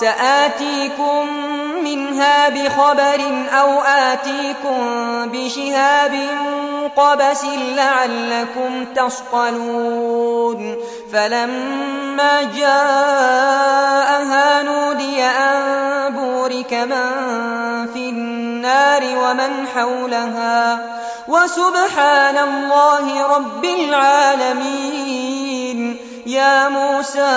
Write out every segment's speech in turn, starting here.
سآتيكم منها بخبر أو آتيكم بشهاب قبس لعلكم تصطلون فلما جاءها نودي أن بورك من في النار ومن حولها وسبحان الله رب العالمين يا موسى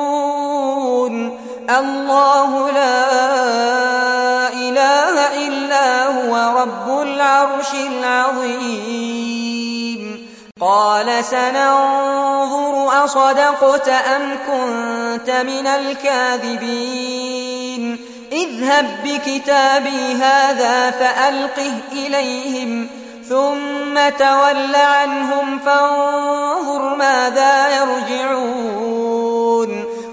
الله لا إله إلا هو رب العرش العظيم. قال سننظر أصدقت أم كنت من الكاذبين. اذهب بكتابي هذا فألقه إليهم ثم تول عنهم فانظر ماذا يرجعون.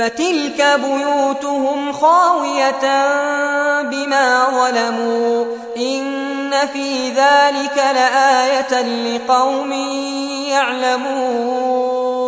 فتلك بيوتهم خاوية بما ظلموا إن في ذلك لآية لقوم يعلمون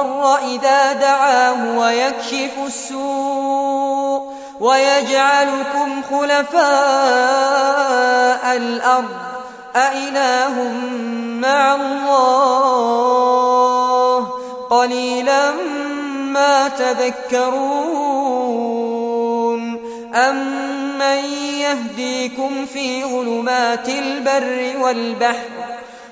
المضطر إذا دعاه ويكشف السوء ويجعلكم خلفاء الأرض أإله مع الله قليلا ما تذكرون أمن يهديكم في ظلمات البر والبحر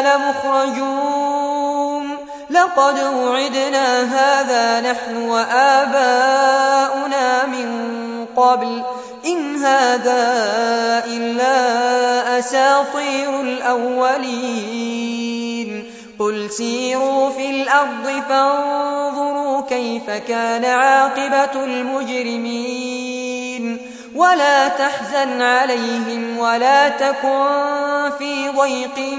لمخرجون. لقد وعدنا هذا نحن وآباؤنا من قبل. إن هذا إلا أساطير الأولين. قل سيروا في الأرض فانظروا كيف كان عاقبة المجرمين. ولا تحزن عليهم ولا تكن في ضيق